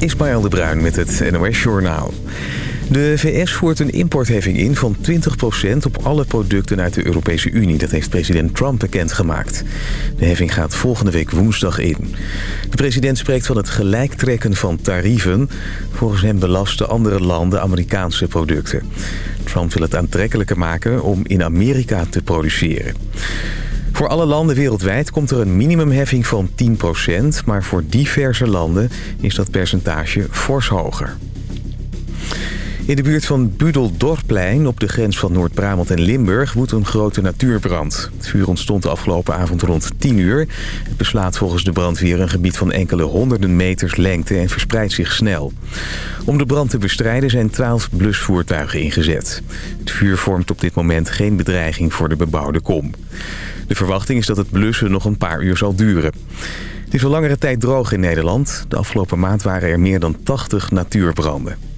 Ismaël de Bruin met het NOS Journaal. De VS voert een importheffing in van 20% op alle producten uit de Europese Unie. Dat heeft president Trump bekendgemaakt. De heffing gaat volgende week woensdag in. De president spreekt van het gelijktrekken van tarieven. Volgens hem belasten andere landen Amerikaanse producten. Trump wil het aantrekkelijker maken om in Amerika te produceren. Voor alle landen wereldwijd komt er een minimumheffing van 10%... maar voor diverse landen is dat percentage fors hoger. In de buurt van Budeldorpplein op de grens van Noord-Brabant en Limburg woedt een grote natuurbrand. Het vuur ontstond de afgelopen avond rond 10 uur. Het beslaat volgens de brandweer een gebied van enkele honderden meters lengte en verspreidt zich snel. Om de brand te bestrijden zijn 12 blusvoertuigen ingezet. Het vuur vormt op dit moment geen bedreiging voor de bebouwde kom. De verwachting is dat het blussen nog een paar uur zal duren. Het is al langere tijd droog in Nederland. De afgelopen maand waren er meer dan 80 natuurbranden.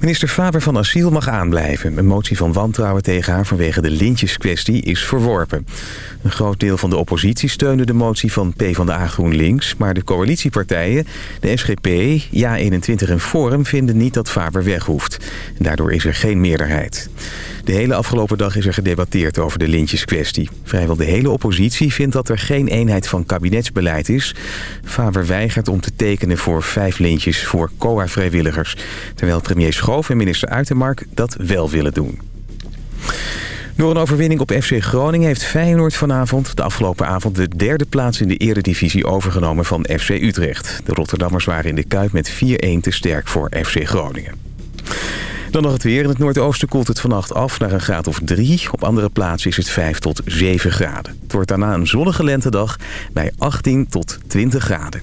Minister Faber van Asiel mag aanblijven. Een motie van wantrouwen tegen haar vanwege de lintjeskwestie is verworpen. Een groot deel van de oppositie steunde de motie van PvdA GroenLinks... maar de coalitiepartijen, de SGP, Ja21 en Forum vinden niet dat Faber weg hoeft. Daardoor is er geen meerderheid. De hele afgelopen dag is er gedebatteerd over de lintjeskwestie. Vrijwel de hele oppositie vindt dat er geen eenheid van kabinetsbeleid is. Faber weigert om te tekenen voor vijf lintjes voor COA-vrijwilligers... terwijl premier Schoof en minister Uitermark dat wel willen doen. Door een overwinning op FC Groningen heeft Feyenoord vanavond de afgelopen avond de derde plaats in de eredivisie overgenomen van FC Utrecht. De Rotterdammers waren in de Kuip met 4-1 te sterk voor FC Groningen. Dan nog het weer. In het noordoosten koelt het vannacht af naar een graad of 3. Op andere plaatsen is het 5 tot 7 graden. Het wordt daarna een zonnige lentedag bij 18 tot 20 graden.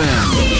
Yeah.